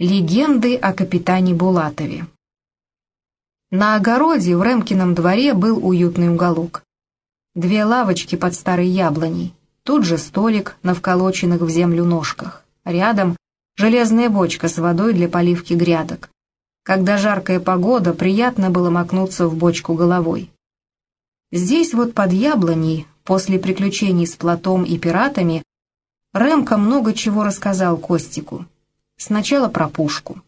Легенды о капитане Булатове На огороде в Ремкином дворе был уютный уголок. Две лавочки под старой яблоней, тут же столик на вколоченных в землю ножках. Рядом железная бочка с водой для поливки грядок. Когда жаркая погода, приятно было макнуться в бочку головой. Здесь вот под яблоней, после приключений с плотом и пиратами, Ремка много чего рассказал Костику. Сначала про пушку.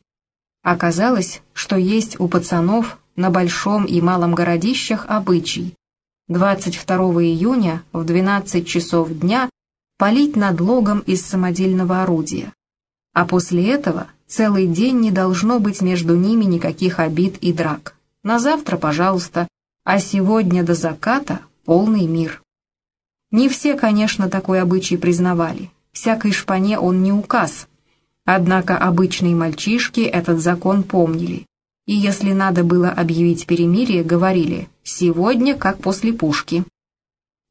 Оказалось, что есть у пацанов на большом и малом городищах обычай. 22 июня в 12 часов дня палить над логом из самодельного орудия. А после этого целый день не должно быть между ними никаких обид и драк. На завтра, пожалуйста, а сегодня до заката полный мир. Не все, конечно, такой обычай признавали. Всякой шпане он не указ, Однако обычные мальчишки этот закон помнили, и если надо было объявить перемирие, говорили «сегодня как после пушки».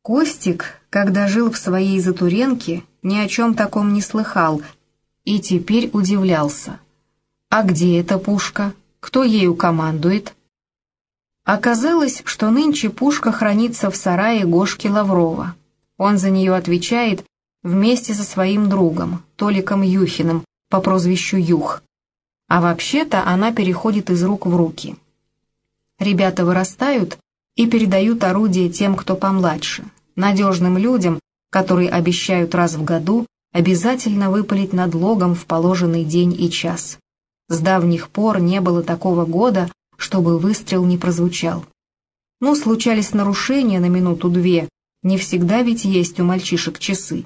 Костик, когда жил в своей Затуренке, ни о чем таком не слыхал и теперь удивлялся. А где эта пушка? Кто ею командует? Оказалось, что нынче пушка хранится в сарае Гошки Лаврова. Он за нее отвечает вместе со своим другом, Толиком Юхиным, по прозвищу Юх. А вообще-то она переходит из рук в руки. Ребята вырастают и передают орудие тем, кто помладше, надежным людям, которые обещают раз в году обязательно выпалить над логом в положенный день и час. С давних пор не было такого года, чтобы выстрел не прозвучал. Ну, случались нарушения на минуту-две, не всегда ведь есть у мальчишек часы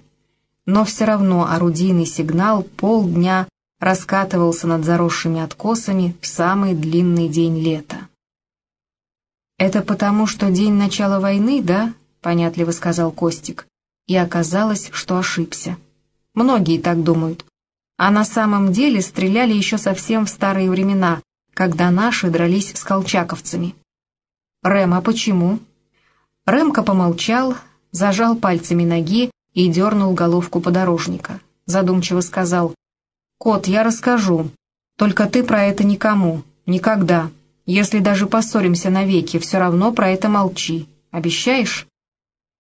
но все равно орудийный сигнал полдня раскатывался над заросшими откосами в самый длинный день лета. «Это потому, что день начала войны, да?» — понятливо сказал Костик. И оказалось, что ошибся. Многие так думают. А на самом деле стреляли еще совсем в старые времена, когда наши дрались с колчаковцами. «Рэм, а почему?» Рэмка помолчал, зажал пальцами ноги и дернул головку подорожника. Задумчиво сказал, «Кот, я расскажу, только ты про это никому, никогда. Если даже поссоримся навеки, все равно про это молчи. Обещаешь?»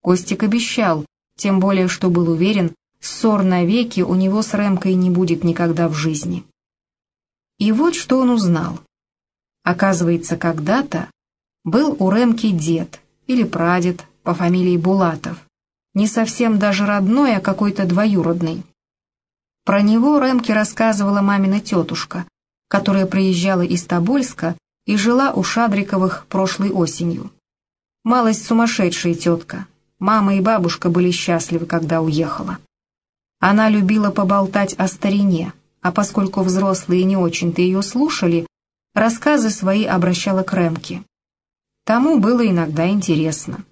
Костик обещал, тем более, что был уверен, ссор навеки у него с Рэмкой не будет никогда в жизни. И вот что он узнал. Оказывается, когда-то был у Рэмки дед или прадед по фамилии Булатов, не совсем даже родной, а какой-то двоюродный. Про него Ремке рассказывала мамина тетушка, которая приезжала из Тобольска и жила у Шадриковых прошлой осенью. Малость сумасшедшая тетка. Мама и бабушка были счастливы, когда уехала. Она любила поболтать о старине, а поскольку взрослые не очень-то ее слушали, рассказы свои обращала к Ремке. Тому было иногда интересно.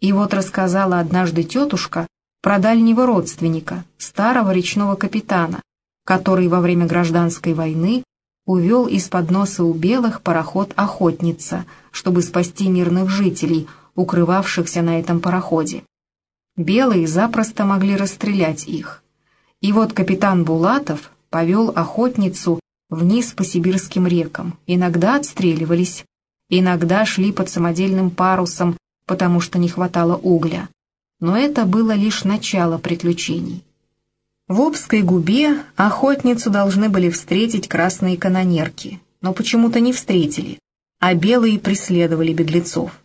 И вот рассказала однажды тетушка про дальнего родственника, старого речного капитана, который во время гражданской войны увел из-под носа у белых пароход «Охотница», чтобы спасти мирных жителей, укрывавшихся на этом пароходе. Белые запросто могли расстрелять их. И вот капитан Булатов повел охотницу вниз по сибирским рекам. Иногда отстреливались, иногда шли под самодельным парусом потому что не хватало угля. Но это было лишь начало приключений. В Обской губе охотницу должны были встретить красные канонерки, но почему-то не встретили, а белые преследовали беглецов.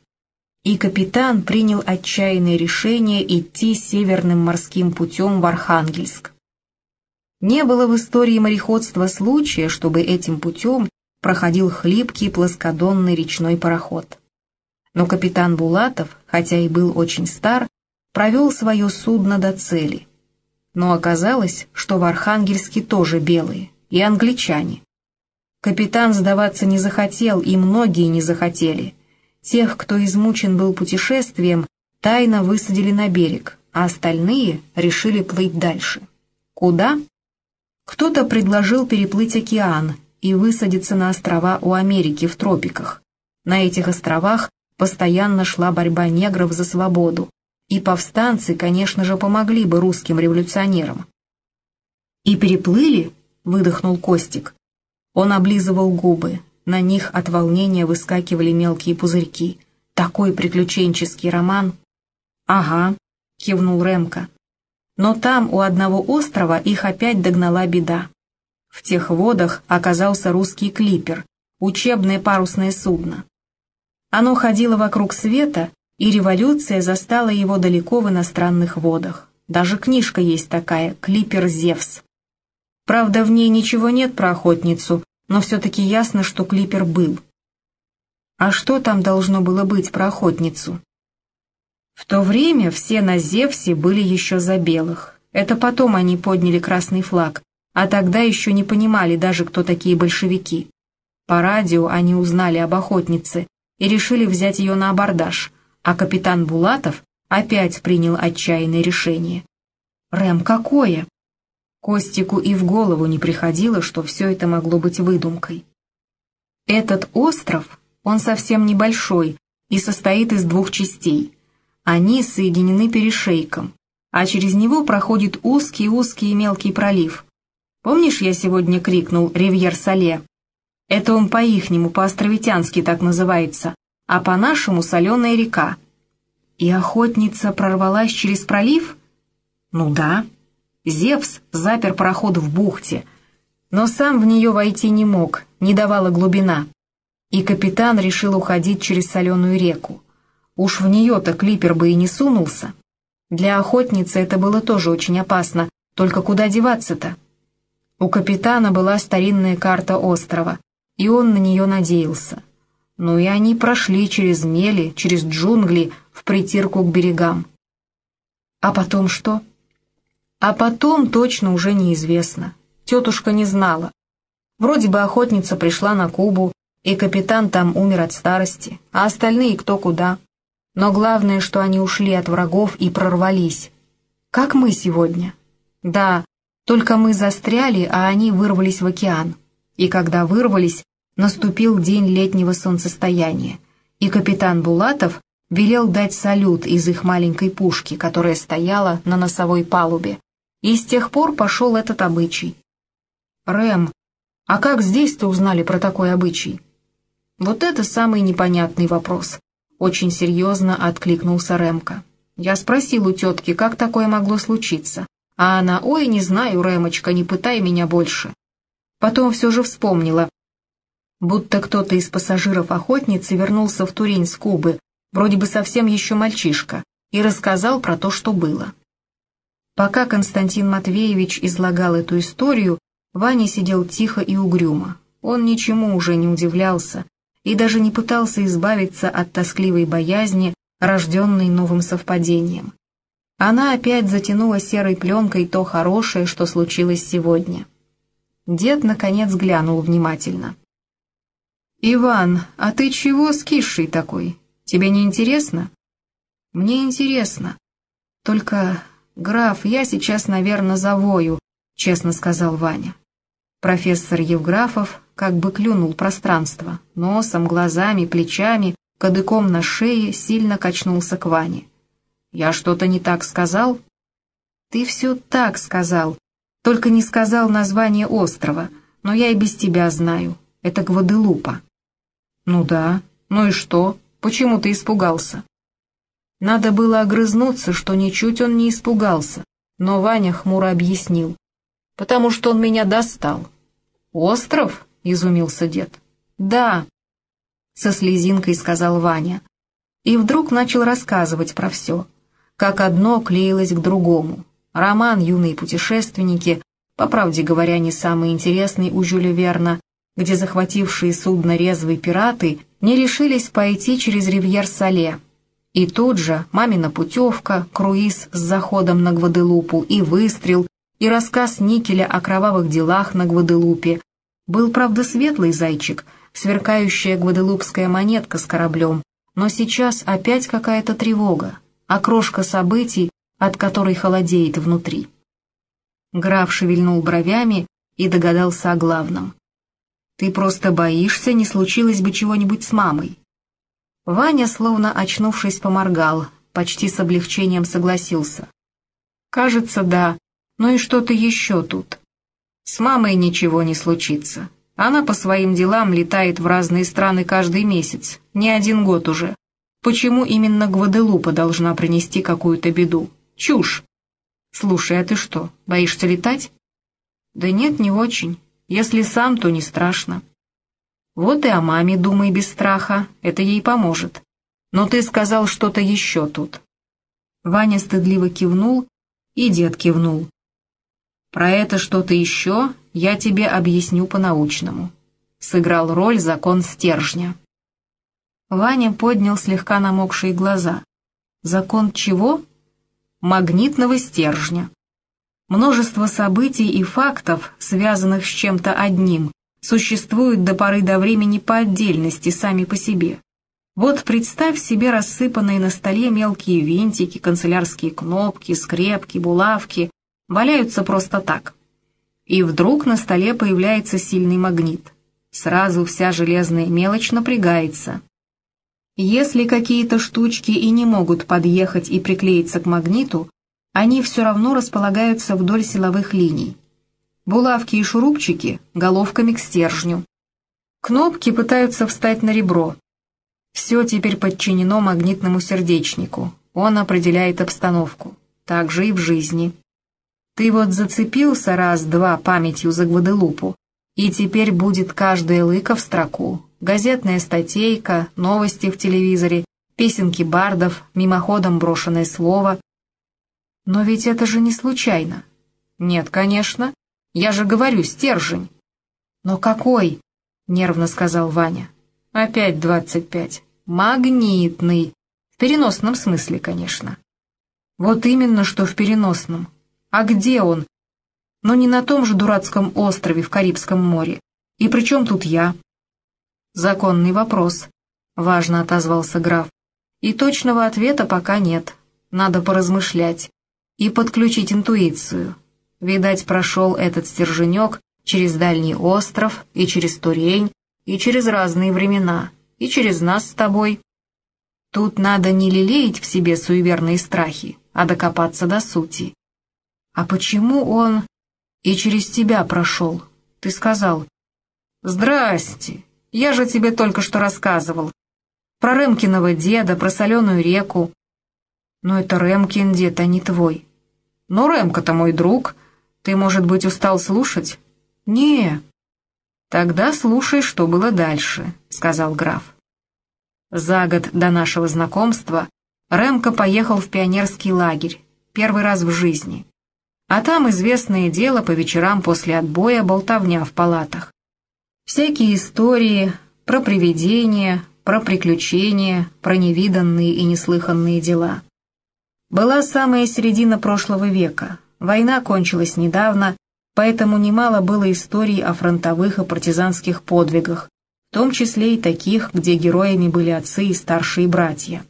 И капитан принял отчаянное решение идти северным морским путем в Архангельск. Не было в истории мореходства случая, чтобы этим путем проходил хлипкий плоскодонный речной пароход но капитан Булатов, хотя и был очень стар, провел свое судно до цели. Но оказалось, что в Архангельске тоже белые, и англичане. Капитан сдаваться не захотел, и многие не захотели. Тех, кто измучен был путешествием, тайно высадили на берег, а остальные решили плыть дальше. Куда? Кто-то предложил переплыть океан и высадиться на острова у Америки в тропиках. На этих островах постоянно шла борьба негров за свободу, и повстанцы, конечно же, помогли бы русским революционерам. И переплыли, выдохнул Костик. Он облизывал губы, на них от волнения выскакивали мелкие пузырьки. Такой приключенческий роман. «Ага», — кивнул Ремка. Но там, у одного острова, их опять догнала беда. В тех водах оказался русский клипер, учебное парусное судно. Оно ходило вокруг света, и революция застала его далеко в иностранных водах. Даже книжка есть такая «Клипер Зевс». Правда, в ней ничего нет про охотницу, но все-таки ясно, что клипер был. А что там должно было быть про охотницу? В то время все на Зевсе были еще за белых. Это потом они подняли красный флаг, а тогда еще не понимали даже, кто такие большевики. По радио они узнали об охотнице и решили взять ее на абордаж, а капитан Булатов опять принял отчаянное решение. «Рэм, какое?» Костику и в голову не приходило, что все это могло быть выдумкой. Этот остров, он совсем небольшой и состоит из двух частей. Они соединены перешейком, а через него проходит узкий-узкий мелкий пролив. Помнишь, я сегодня крикнул «Ривьер-Сале»? Это он по-ихнему, по-островитянски так называется, а по-нашему «Соленая река». И охотница прорвалась через пролив? Ну да. Зевс запер пароход в бухте, но сам в нее войти не мог, не давала глубина. И капитан решил уходить через соленую реку. Уж в нее-то клипер бы и не сунулся. Для охотницы это было тоже очень опасно, только куда деваться-то? У капитана была старинная карта острова, и он на нее надеялся. Ну и они прошли через мели, через джунгли, в притирку к берегам. А потом что? А потом точно уже неизвестно. Тетушка не знала. Вроде бы охотница пришла на Кубу, и капитан там умер от старости, а остальные кто куда. Но главное, что они ушли от врагов и прорвались. Как мы сегодня. Да, только мы застряли, а они вырвались в океан. И когда вырвались, наступил день летнего солнцестояния, и капитан Булатов велел дать салют из их маленькой пушки, которая стояла на носовой палубе, и с тех пор пошел этот обычай. «Рэм, а как здесь-то узнали про такой обычай?» «Вот это самый непонятный вопрос», — очень серьезно откликнулся Рэмка. Я спросил у тетки, как такое могло случиться, а она, «Ой, не знаю, Рэмочка, не пытай меня больше». Потом все же вспомнила, будто кто-то из пассажиров охотницы вернулся в Турень с Кубы, вроде бы совсем еще мальчишка, и рассказал про то, что было. Пока Константин Матвеевич излагал эту историю, Ваня сидел тихо и угрюмо. Он ничему уже не удивлялся и даже не пытался избавиться от тоскливой боязни, рожденной новым совпадением. Она опять затянула серой пленкой то хорошее, что случилось сегодня. Дед, наконец, глянул внимательно. «Иван, а ты чего скисший такой? Тебе не интересно?» «Мне интересно. Только «Граф, я сейчас, наверное, завою», — честно сказал Ваня. Профессор Евграфов как бы клюнул пространство, носом, глазами, плечами, кадыком на шее сильно качнулся к Ване. «Я что-то не так сказал?» «Ты все так сказал, только не сказал название острова, но я и без тебя знаю. Это Гваделупа». «Ну да, ну и что? Почему ты испугался?» Надо было огрызнуться, что ничуть он не испугался, но Ваня хмуро объяснил. «Потому что он меня достал». «Остров?» — изумился дед. «Да», — со слезинкой сказал Ваня. И вдруг начал рассказывать про все, как одно клеилось к другому. Роман «Юные путешественники», по правде говоря, не самый интересный у Жюля Верна, где захватившие судно резвые пираты не решились пойти через Ривьер-Сале, и тут же мамина путевка, круиз с заходом на Гваделупу и выстрел, и рассказ Никеля о кровавых делах на Гваделупе. Был, правда, светлый зайчик, сверкающая гваделупская монетка с кораблем, но сейчас опять какая-то тревога, окрошка событий, от которой холодеет внутри. Граф шевельнул бровями и догадался о главном. «Ты просто боишься, не случилось бы чего-нибудь с мамой. Ваня, словно очнувшись, поморгал, почти с облегчением согласился. «Кажется, да. Ну и что-то еще тут». С мамой ничего не случится. Она по своим делам летает в разные страны каждый месяц, не один год уже. Почему именно Гваделупа должна принести какую-то беду? Чушь! Слушай, а ты что, боишься летать? Да нет, не очень. Если сам, то не страшно. Вот и о маме думай без страха, это ей поможет. Но ты сказал что-то еще тут. Ваня стыдливо кивнул, и дед кивнул. Про это что-то еще я тебе объясню по-научному. Сыграл роль закон стержня. Ваня поднял слегка намокшие глаза. Закон чего? Магнитного стержня. Множество событий и фактов, связанных с чем-то одним, существуют до поры до времени по отдельности, сами по себе. Вот представь себе рассыпанные на столе мелкие винтики, канцелярские кнопки, скрепки, булавки, валяются просто так. И вдруг на столе появляется сильный магнит. Сразу вся железная мелочь напрягается. Если какие-то штучки и не могут подъехать и приклеиться к магниту, они все равно располагаются вдоль силовых линий. Булавки и шурупчики головками к стержню. Кнопки пытаются встать на ребро. Все теперь подчинено магнитному сердечнику. Он определяет обстановку. Так же и в жизни. Ты вот зацепился раз-два памятью за Гваделупу, и теперь будет каждая лыка в строку. Газетная статейка, новости в телевизоре, песенки бардов, мимоходом брошенное слово, но ведь это же не случайно. Нет, конечно. Я же говорю, стержень. Но какой? Нервно сказал Ваня. Опять двадцать пять. Магнитный. В переносном смысле, конечно. Вот именно, что в переносном. А где он? Но не на том же дурацком острове в Карибском море. И при чем тут я? Законный вопрос. Важно отозвался граф. И точного ответа пока нет. Надо поразмышлять и подключить интуицию. Видать, прошел этот стерженек через дальний остров и через Турень, и через разные времена, и через нас с тобой. Тут надо не лелеять в себе суеверные страхи, а докопаться до сути. А почему он и через тебя прошел? Ты сказал. Здрасте, я же тебе только что рассказывал. Про Рымкиного деда, про соленую реку, но это Рэмкин дед, а не твой. Но Рэмка-то мой друг. Ты, может быть, устал слушать? Не. Тогда слушай, что было дальше, сказал граф. За год до нашего знакомства Рэмка поехал в пионерский лагерь, первый раз в жизни. А там известное дело по вечерам после отбоя болтовня в палатах. Всякие истории про привидения, про приключения, про невиданные и неслыханные дела. Была самая середина прошлого века, война кончилась недавно, поэтому немало было историй о фронтовых и партизанских подвигах, в том числе и таких, где героями были отцы и старшие братья.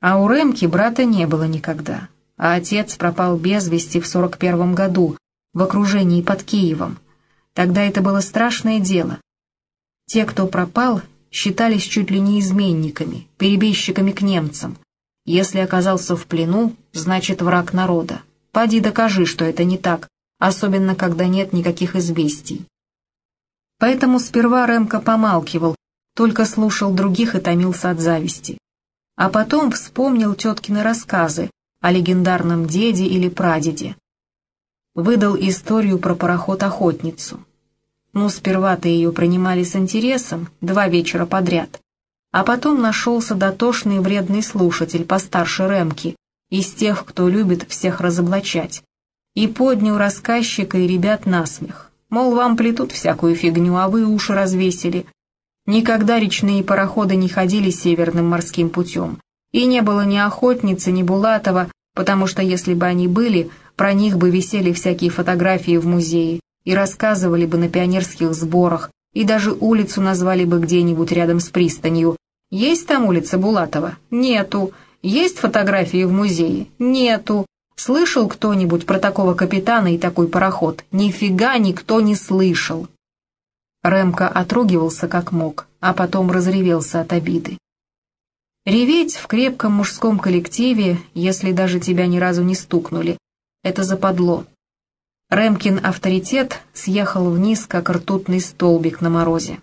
А у Ремки брата не было никогда, а отец пропал без вести в 41 году, в окружении под Киевом. Тогда это было страшное дело. Те, кто пропал, считались чуть ли не изменниками, перебежчиками к немцам, если оказался в плену, значит враг народа. Поди докажи, что это не так, особенно когда нет никаких известий. Поэтому сперва Ремко помалкивал, только слушал других и томился от зависти. А потом вспомнил теткины рассказы о легендарном деде или прадеде. Выдал историю про пароход-охотницу. Ну, сперва-то ее принимали с интересом, два вечера подряд. А потом нашелся дотошный вредный слушатель постарше Ремки, из тех, кто любит всех разоблачать, и поднял рассказчика и ребят насмех. Мол, вам плетут всякую фигню, а вы уши развесили. Никогда речные пароходы не ходили северным морским путем, и не было ни охотницы, ни Булатова, потому что если бы они были, про них бы висели всякие фотографии в музее и рассказывали бы на пионерских сборах, и даже улицу назвали бы где-нибудь рядом с пристанью, есть там улица Булатова? Нету. Есть фотографии в музее? Нету. Слышал кто-нибудь про такого капитана и такой пароход? Нифига никто не слышал. Ремка отругивался как мог, а потом разревелся от обиды. Реветь в крепком мужском коллективе, если даже тебя ни разу не стукнули, это западло. Рэмкин авторитет съехал вниз, как ртутный столбик на морозе.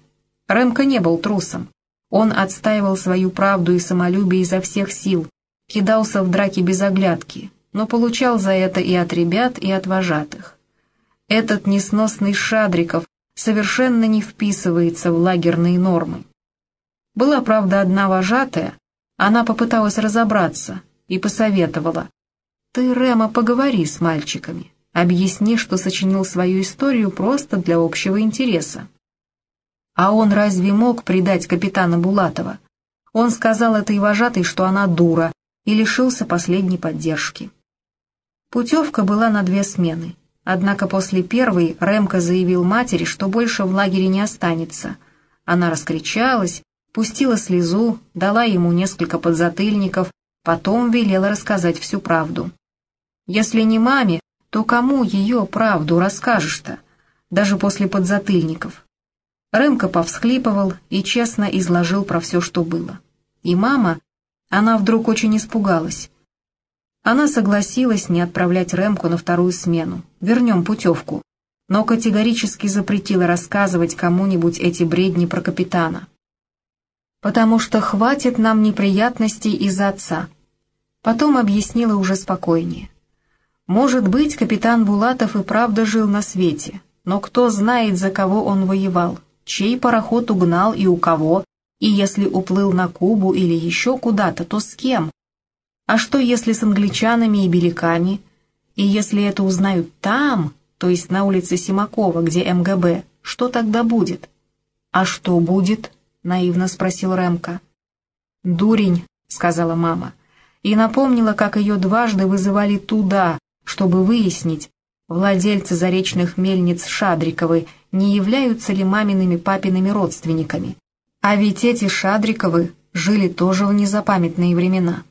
Рэмка не был трусом. Он отстаивал свою правду и самолюбие изо всех сил, кидался в драки без оглядки, но получал за это и от ребят, и от вожатых. Этот несносный Шадриков совершенно не вписывается в лагерные нормы. Была, правда, одна вожатая, она попыталась разобраться и посоветовала. «Ты, Рема, поговори с мальчиками, объясни, что сочинил свою историю просто для общего интереса». А он разве мог предать капитана Булатова? Он сказал этой вожатой, что она дура, и лишился последней поддержки. Путевка была на две смены. Однако после первой Ремка заявил матери, что больше в лагере не останется. Она раскричалась, пустила слезу, дала ему несколько подзатыльников, потом велела рассказать всю правду. Если не маме, то кому ее правду расскажешь-то, даже после подзатыльников? Рэмка повсхлипывал и честно изложил про все, что было. И мама, она вдруг очень испугалась. Она согласилась не отправлять Рэмку на вторую смену, вернем путевку, но категорически запретила рассказывать кому-нибудь эти бредни про капитана. «Потому что хватит нам неприятностей из-за отца». Потом объяснила уже спокойнее. «Может быть, капитан Булатов и правда жил на свете, но кто знает, за кого он воевал, чей пароход угнал и у кого, и если уплыл на Кубу или еще куда-то, то с кем? А что если с англичанами и беляками? И если это узнают там, то есть на улице Симакова, где МГБ, что тогда будет? А что будет? Наивно спросил Ремка. Дурень, сказала мама, и напомнила, как ее дважды вызывали туда, чтобы выяснить, владельцы заречных мельниц Шадриковы не являются ли мамиными папиными родственниками. А ведь эти Шадриковы жили тоже в незапамятные времена.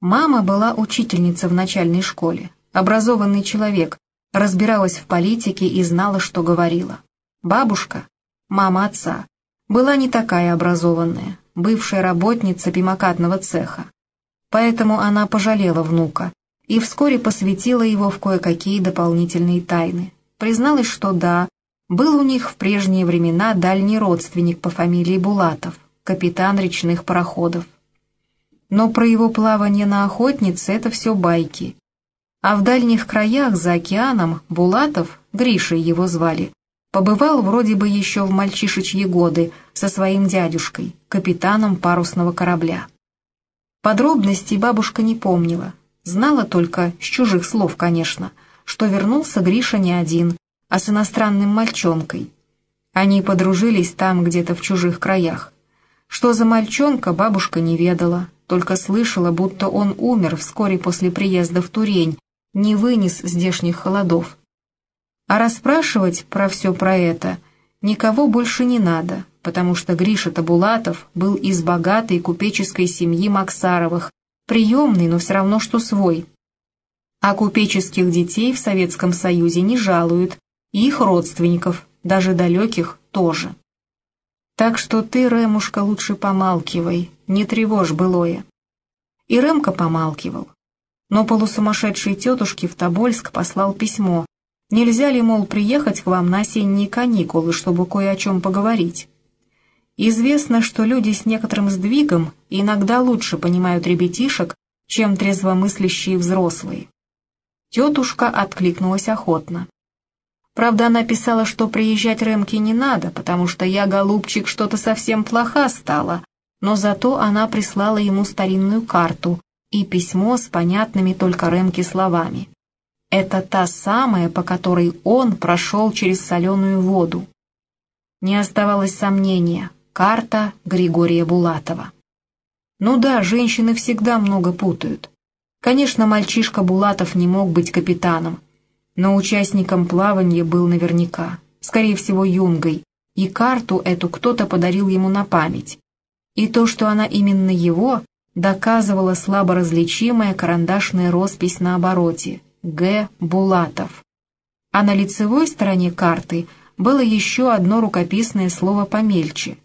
Мама была учительница в начальной школе, образованный человек, разбиралась в политике и знала, что говорила. Бабушка, мама отца, была не такая образованная, бывшая работница пимокатного цеха. Поэтому она пожалела внука и вскоре посвятила его в кое-какие дополнительные тайны. Призналась, что да, был у них в прежние времена дальний родственник по фамилии Булатов, капитан речных пароходов. Но про его плавание на охотнице это все байки. А в дальних краях за океаном Булатов, Гришей его звали, побывал вроде бы еще в мальчишечьи годы со своим дядюшкой, капитаном парусного корабля. Подробностей бабушка не помнила, знала только, с чужих слов, конечно, что вернулся Гриша не один, а с иностранным мальчонкой. Они подружились там где-то в чужих краях. Что за мальчонка, бабушка не ведала, только слышала, будто он умер вскоре после приезда в Турень, не вынес здешних холодов. А расспрашивать про все про это никого больше не надо, потому что Гриша Табулатов был из богатой купеческой семьи Максаровых, приемный, но все равно что свой. А купеческих детей в Советском Союзе не жалуют, и их родственников, даже далеких, тоже. Так что ты, Ремушка, лучше помалкивай, не тревожь былое. И Ремка помалкивал. Но полусумасшедшей тетушке в Тобольск послал письмо. Нельзя ли, мол, приехать к вам на осенние каникулы, чтобы кое о чем поговорить? Известно, что люди с некоторым сдвигом иногда лучше понимают ребятишек, чем трезвомыслящие взрослые. Тетушка откликнулась охотно. Правда, она писала, что приезжать Ремке не надо, потому что я, голубчик, что-то совсем плоха стала, но зато она прислала ему старинную карту и письмо с понятными только Ремке словами. Это та самая, по которой он прошел через соленую воду. Не оставалось сомнения, карта Григория Булатова. Ну да, женщины всегда много путают. Конечно, мальчишка Булатов не мог быть капитаном, но участником плавания был наверняка, скорее всего, юнгой, и карту эту кто-то подарил ему на память. И то, что она именно его, доказывала слабо различимая карандашная роспись на обороте «Г. Булатов». А на лицевой стороне карты было еще одно рукописное слово помельче.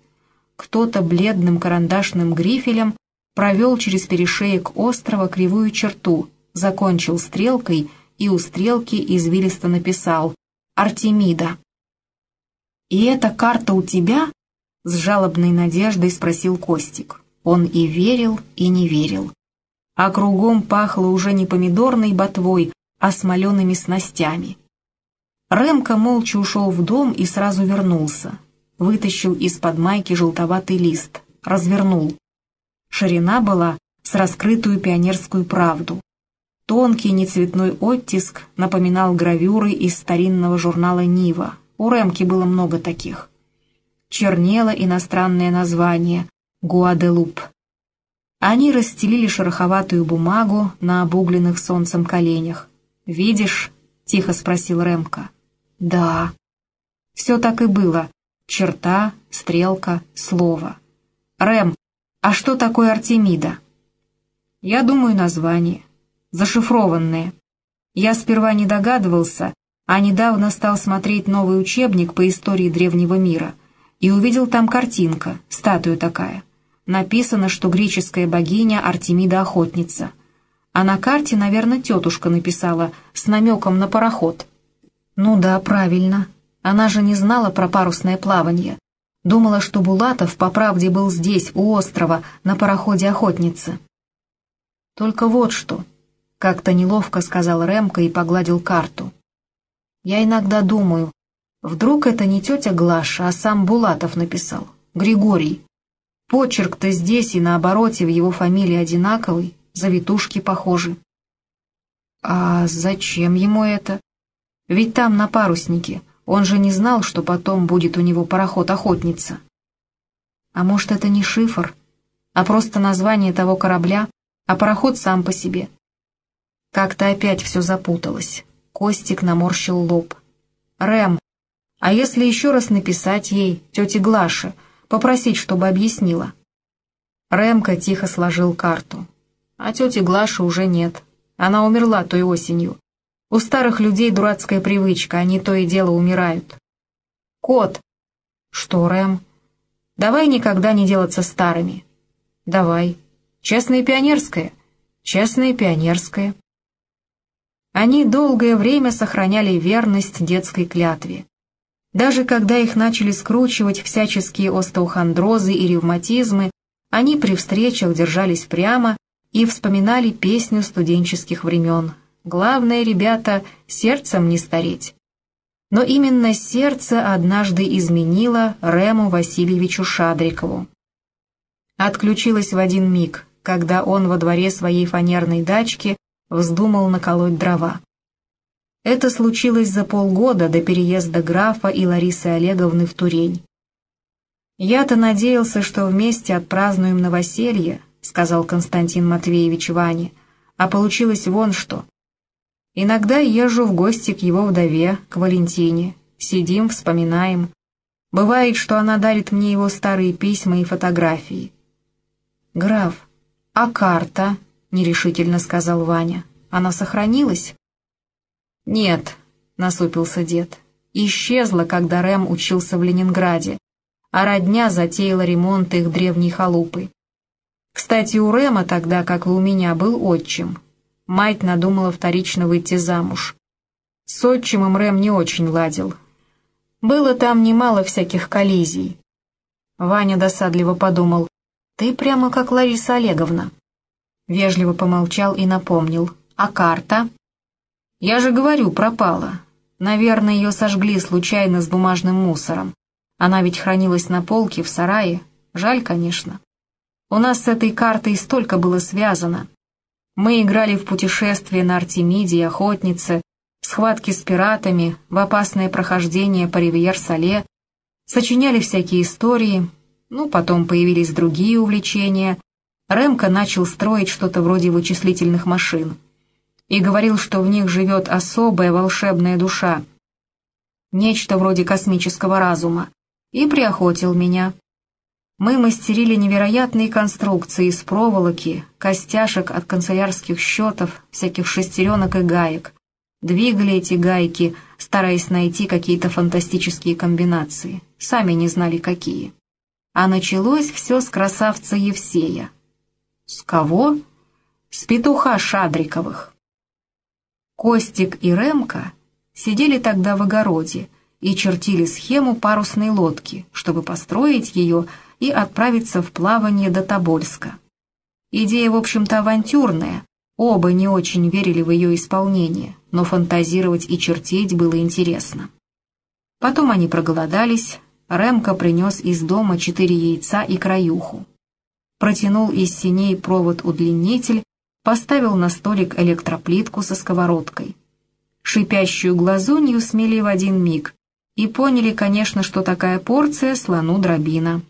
Кто-то бледным карандашным грифелем провел через перешеек острова кривую черту, закончил стрелкой — и у стрелки извилисто написал «Артемида». «И эта карта у тебя?» — с жалобной надеждой спросил Костик. Он и верил, и не верил. А кругом пахло уже не помидорной ботвой, а смолеными снастями. Рэмка молча ушел в дом и сразу вернулся. Вытащил из-под майки желтоватый лист, развернул. Ширина была с раскрытую пионерскую правду. Тонкий нецветной оттиск напоминал гравюры из старинного журнала «Нива». У Рэмки было много таких. Чернело иностранное название «Гуаделуп». Они расстелили шероховатую бумагу на обугленных солнцем коленях. «Видишь?» — тихо спросил Рэмка. «Да». Все так и было. Черта, стрелка, слово. «Рэм, а что такое Артемида?» «Я думаю, название. Зашифрованное. Я сперва не догадывался, а недавно стал смотреть новый учебник по истории древнего мира и увидел там картинка, статуя такая. Написано, что греческая богиня Артемида-охотница. А на карте, наверное, тетушка написала с намеком на пароход. Ну да, правильно. Она же не знала про парусное плавание. Думала, что Булатов по правде был здесь, у острова, на пароходе охотницы. Только вот что. Как-то неловко сказал Ремка и погладил карту. Я иногда думаю, вдруг это не тетя Глаша, а сам Булатов написал, Григорий. Почерк-то здесь и на обороте в его фамилии одинаковый, завитушки похожи. А зачем ему это? Ведь там на паруснике, он же не знал, что потом будет у него пароход-охотница. А может, это не шифр, а просто название того корабля, а пароход сам по себе. Как-то опять все запуталось. Костик наморщил лоб. «Рэм, а если еще раз написать ей, тете Глаше, попросить, чтобы объяснила?» Рэмка тихо сложил карту. А тети Глаши уже нет. Она умерла той осенью. У старых людей дурацкая привычка, они то и дело умирают. «Кот!» «Что, Рэм?» «Давай никогда не делаться старыми». «Давай. Честное пионерское?» «Честное пионерское». Они долгое время сохраняли верность детской клятве. Даже когда их начали скручивать всяческие остеохондрозы и ревматизмы, они при встречах держались прямо и вспоминали песню студенческих времен. Главное, ребята, сердцем не стареть. Но именно сердце однажды изменило Рему Васильевичу Шадрикову. Отключилось в один миг, когда он во дворе своей фанерной дачки вздумал наколоть дрова. Это случилось за полгода до переезда графа и Ларисы Олеговны в Турень. «Я-то надеялся, что вместе отпразднуем новоселье», — сказал Константин Матвеевич Ване, «а получилось вон что. Иногда езжу в гости к его вдове, к Валентине, сидим, вспоминаем. Бывает, что она дарит мне его старые письма и фотографии. «Граф, а карта?» нерешительно сказал Ваня. «Она сохранилась?» «Нет», — насупился дед. «Исчезла, когда Рэм учился в Ленинграде, а родня затеяла ремонт их древней халупы. Кстати, у Рэма тогда, как и у меня, был отчим. Мать надумала вторично выйти замуж. С отчимом Рэм не очень ладил. Было там немало всяких коллизий. Ваня досадливо подумал, «Ты прямо как Лариса Олеговна». Вежливо помолчал и напомнил. «А карта?» «Я же говорю, пропала. Наверное, ее сожгли случайно с бумажным мусором. Она ведь хранилась на полке в сарае. Жаль, конечно. У нас с этой картой столько было связано. Мы играли в путешествие на Артемиде Охотнице, схватки с пиратами, в опасное прохождение по Ривьер-Сале, сочиняли всякие истории, ну, потом появились другие увлечения, Рэмко начал строить что-то вроде вычислительных машин и говорил, что в них живет особая волшебная душа, нечто вроде космического разума, и приохотил меня. Мы мастерили невероятные конструкции из проволоки, костяшек от канцелярских счетов, всяких шестеренок и гаек. Двигали эти гайки, стараясь найти какие-то фантастические комбинации. Сами не знали, какие. А началось все с красавца Евсея. С кого? С петуха Шадриковых. Костик и Ремка сидели тогда в огороде и чертили схему парусной лодки, чтобы построить ее и отправиться в плавание до Тобольска. Идея, в общем-то, авантюрная, оба не очень верили в ее исполнение, но фантазировать и чертить было интересно. Потом они проголодались, Ремка принес из дома четыре яйца и краюху. Протянул из синей провод-удлинитель, поставил на столик электроплитку со сковородкой. Шипящую глазунью смели в один миг и поняли, конечно, что такая порция слону дробина.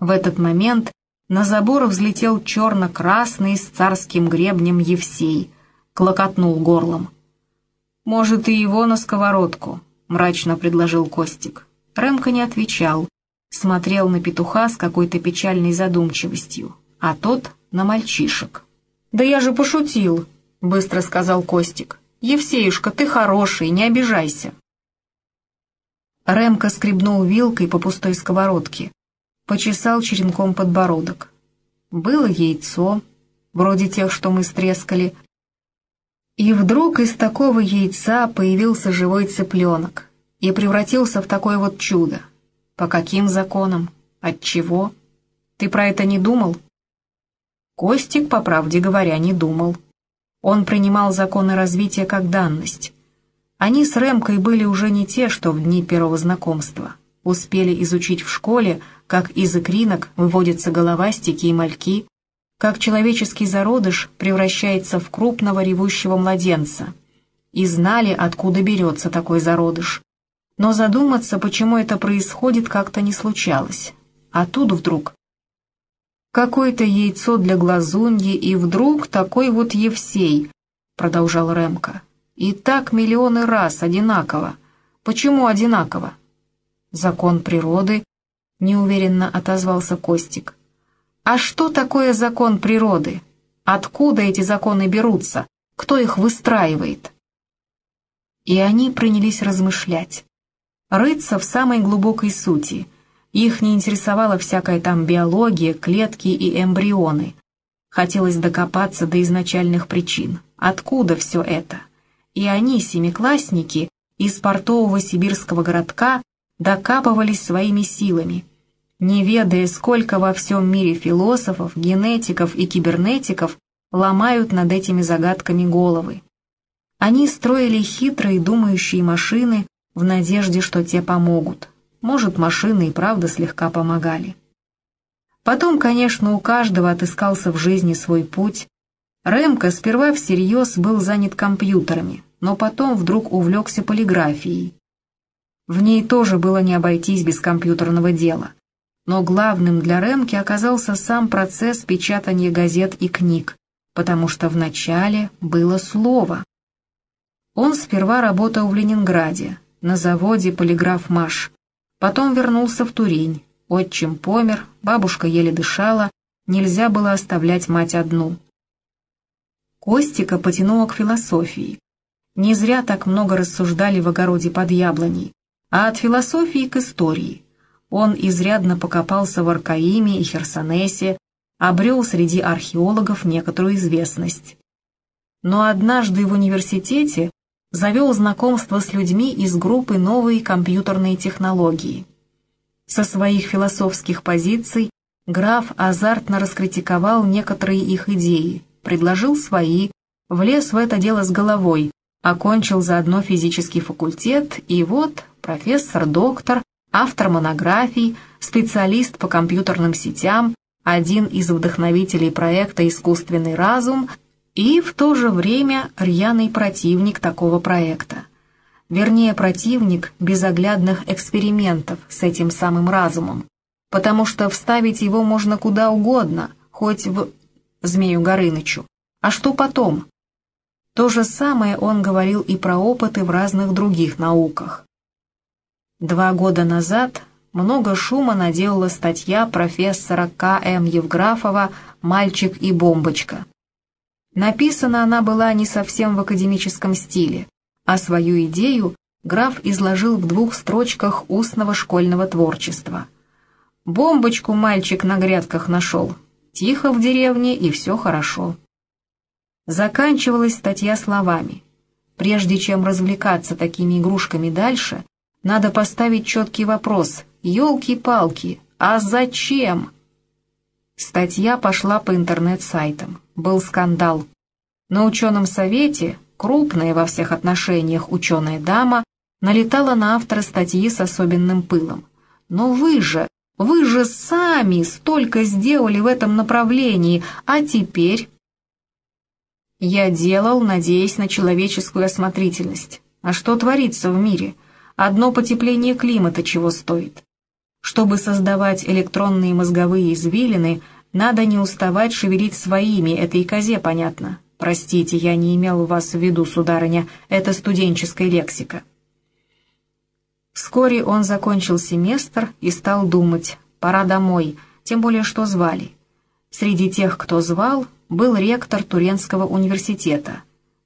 В этот момент на забор взлетел черно-красный с царским гребнем Евсей, клокотнул горлом. «Может, и его на сковородку?» — мрачно предложил Костик. Ремка не отвечал, смотрел на петуха с какой-то печальной задумчивостью, а тот — на мальчишек. «Да я же пошутил», — быстро сказал Костик. «Евсеюшка, ты хороший, не обижайся». Ремка скребнул вилкой по пустой сковородке, почесал черенком подбородок. Было яйцо, вроде тех, что мы стрескали, и вдруг из такого яйца появился живой цыпленок и превратился в такое вот чудо. По каким законам? От чего? Ты про это не думал? Костик, по правде говоря, не думал. Он принимал законы развития как данность. Они с Ремкой были уже не те, что в дни первого знакомства. Успели изучить в школе, как из икринок выводятся головастики и мальки, как человеческий зародыш превращается в крупного ревущего младенца. И знали, откуда берется такой зародыш. Но задуматься, почему это происходит, как-то не случалось. А тут вдруг... «Какое-то яйцо для глазуньи, и вдруг такой вот Евсей», — продолжал Ремка. «И так миллионы раз одинаково. Почему одинаково?» «Закон природы», — неуверенно отозвался Костик. «А что такое закон природы? Откуда эти законы берутся? Кто их выстраивает?» И они принялись размышлять. Рыться в самой глубокой сути. Их не интересовала всякая там биология, клетки и эмбрионы. Хотелось докопаться до изначальных причин. Откуда все это? И они, семиклассники, из портового сибирского городка, докапывались своими силами, не ведая, сколько во всем мире философов, генетиков и кибернетиков ломают над этими загадками головы. Они строили хитрые думающие машины в надежде, что те помогут. Может, машины и правда слегка помогали. Потом, конечно, у каждого отыскался в жизни свой путь. Ремка сперва всерьез был занят компьютерами, но потом вдруг увлекся полиграфией. В ней тоже было не обойтись без компьютерного дела. Но главным для Ремки оказался сам процесс печатания газет и книг, потому что вначале было слово. Он сперва работал в Ленинграде, на заводе «Полиграф Маш», потом вернулся в Турень, отчим помер, бабушка еле дышала, нельзя было оставлять мать одну. Костика потянула к философии. Не зря так много рассуждали в огороде под яблоней а от философии к истории. Он изрядно покопался в Аркаиме и Херсонесе, обрел среди археологов некоторую известность. Но однажды в университете завел знакомство с людьми из группы «Новые компьютерные технологии». Со своих философских позиций граф азартно раскритиковал некоторые их идеи, предложил свои, влез в это дело с головой, окончил заодно физический факультет, и вот профессор, доктор, автор монографий, специалист по компьютерным сетям, один из вдохновителей проекта «Искусственный разум» и в то же время рьяный противник такого проекта. Вернее, противник безоглядных экспериментов с этим самым разумом, потому что вставить его можно куда угодно, хоть в Змею Горынычу. А что потом? То же самое он говорил и про опыты в разных других науках. Два года назад много шума наделала статья профессора К.М. Евграфова «Мальчик и бомбочка». Написана она была не совсем в академическом стиле, а свою идею граф изложил в двух строчках устного школьного творчества. «Бомбочку мальчик на грядках нашел. Тихо в деревне, и все хорошо». Заканчивалась статья словами Прежде чем развлекаться такими игрушками дальше, надо поставить четкий вопрос «Елки-палки, а зачем?» Статья пошла по интернет-сайтам. Был скандал. На ученом совете, крупная во всех отношениях ученая дама, налетала на автора статьи с особенным пылом. «Но вы же, вы же сами столько сделали в этом направлении, а теперь...» Я делал, надеясь на человеческую осмотрительность. А что творится в мире? Одно потепление климата чего стоит? Чтобы создавать электронные мозговые извилины, надо не уставать шевелить своими, это и козе понятно. Простите, я не имел вас в виду, сударыня, это студенческая лексика. Вскоре он закончил семестр и стал думать, пора домой, тем более что звали. Среди тех, кто звал, был ректор Туренского университета,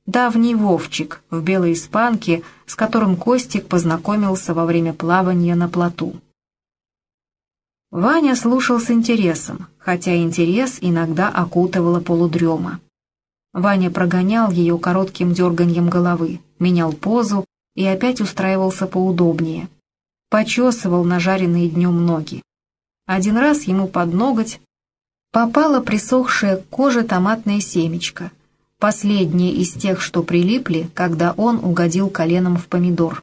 давний Вовчик в белой испанке, с которым Костик познакомился во время плавания на плоту. Ваня слушал с интересом, хотя интерес иногда окутывала полудрема. Ваня прогонял ее коротким дерганьем головы, менял позу и опять устраивался поудобнее. Почесывал нажаренные днем ноги. Один раз ему под ноготь попало присохшее к коже томатное семечко, последнее из тех, что прилипли, когда он угодил коленом в помидор.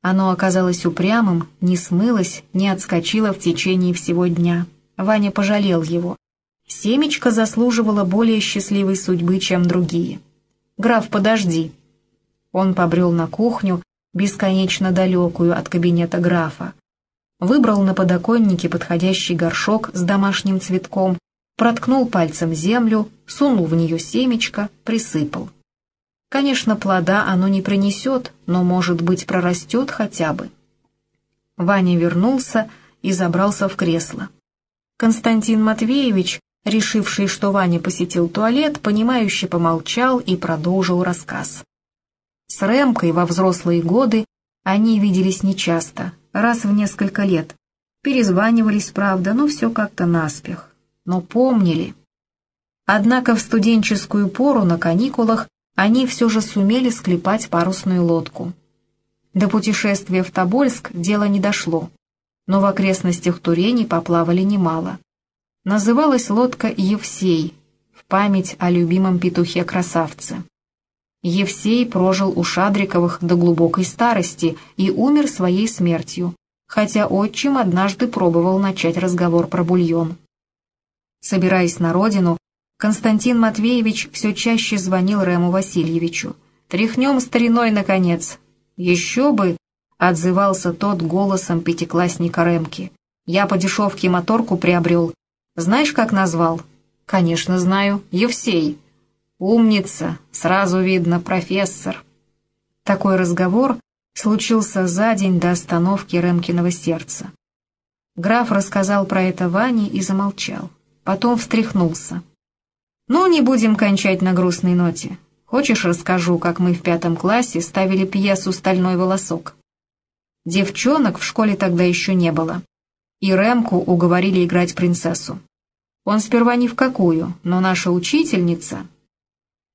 Оно оказалось упрямым, не смылось, не отскочило в течение всего дня. Ваня пожалел его. Семечко заслуживало более счастливой судьбы, чем другие. «Граф, подожди!» Он побрел на кухню, бесконечно далекую от кабинета графа. Выбрал на подоконнике подходящий горшок с домашним цветком, проткнул пальцем землю, сунул в нее семечко, присыпал. Конечно, плода оно не принесет, но, может быть, прорастет хотя бы. Ваня вернулся и забрался в кресло. Константин Матвеевич, решивший, что Ваня посетил туалет, понимающе помолчал и продолжил рассказ. С Рэмкой во взрослые годы они виделись нечасто, раз в несколько лет. Перезванивались, правда, но все как-то наспех но помнили. Однако в студенческую пору на каникулах они все же сумели склепать парусную лодку. До путешествия в Тобольск дело не дошло, но в окрестностях Турени поплавали немало. Называлась лодка «Евсей» в память о любимом петухе-красавце. Евсей прожил у Шадриковых до глубокой старости и умер своей смертью, хотя отчим однажды пробовал начать разговор про бульон. Собираясь на родину, Константин Матвеевич все чаще звонил Рему Васильевичу. «Тряхнем стариной, наконец!» «Еще бы!» — отзывался тот голосом пятиклассника Ремки. «Я по дешевке моторку приобрел. Знаешь, как назвал?» «Конечно знаю. Евсей». «Умница! Сразу видно, профессор». Такой разговор случился за день до остановки Ремкиного сердца. Граф рассказал про это Ване и замолчал потом встряхнулся. «Ну, не будем кончать на грустной ноте. Хочешь, расскажу, как мы в пятом классе ставили пьесу «Стальной волосок»?» Девчонок в школе тогда еще не было. И Ремку уговорили играть принцессу. Он сперва ни в какую, но наша учительница...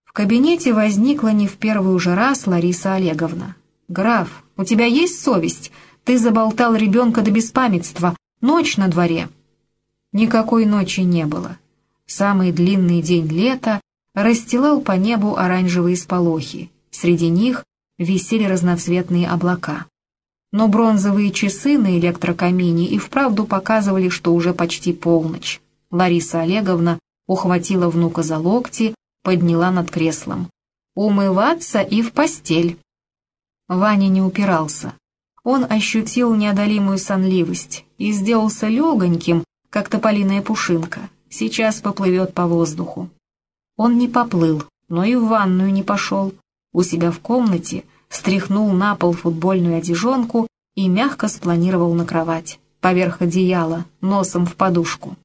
В кабинете возникла не в первый уже раз Лариса Олеговна. «Граф, у тебя есть совесть? Ты заболтал ребенка до беспамятства. Ночь на дворе». Никакой ночи не было. Самый длинный день лета расстилал по небу оранжевые сполохи. Среди них висели разноцветные облака. Но бронзовые часы на электрокамине и вправду показывали, что уже почти полночь. Лариса Олеговна ухватила внука за локти, подняла над креслом. «Умываться и в постель». Ваня не упирался. Он ощутил неодолимую сонливость и сделался легоньким, как тополиная пушинка, сейчас поплывет по воздуху. Он не поплыл, но и в ванную не пошел. У себя в комнате стряхнул на пол футбольную одежонку и мягко спланировал на кровать, поверх одеяла, носом в подушку.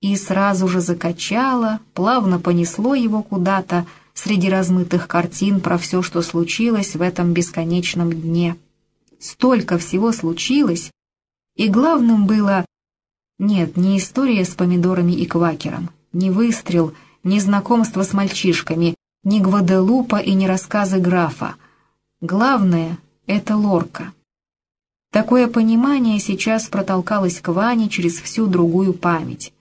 И сразу же закачало, плавно понесло его куда-то среди размытых картин про все, что случилось в этом бесконечном дне. Столько всего случилось, и главным было нет, не история с помидорами и квакером, не выстрел, не знакомство с мальчишками, не Гваделупа и не рассказы графа, Главное — это лорка. Такое понимание сейчас протолкалось к Ване через всю другую память.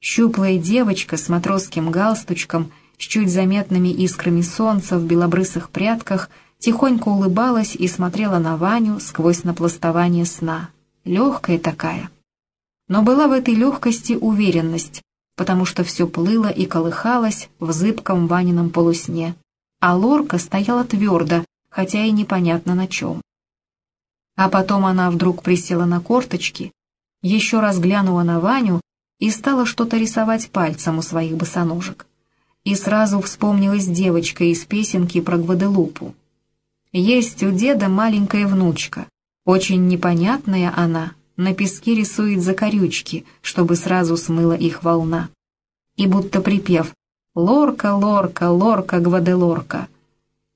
Щуплая девочка с матросским галстучком, с чуть заметными искрами солнца в белобрысых прядках, тихонько улыбалась и смотрела на Ваню сквозь напластование сна. Легкая такая. Но была в этой легкости уверенность, потому что все плыло и колыхалось в зыбком Ванином полусне, а лорка стояла твердо, хотя и непонятно на чем. А потом она вдруг присела на корточки, еще раз глянула на Ваню и стала что-то рисовать пальцем у своих босоножек. И сразу вспомнилась девочка из песенки про Гваделупу. Есть у деда маленькая внучка, очень непонятная она, на песке рисует закорючки, чтобы сразу смыла их волна. И будто припев «Лорка, лорка, лорка, Гваделорка».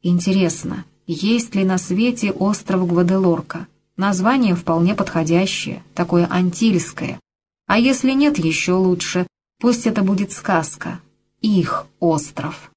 Интересно, есть ли на свете остров Гваделорка? Название вполне подходящее, такое антильское. А если нет, еще лучше. Пусть это будет сказка. Их остров.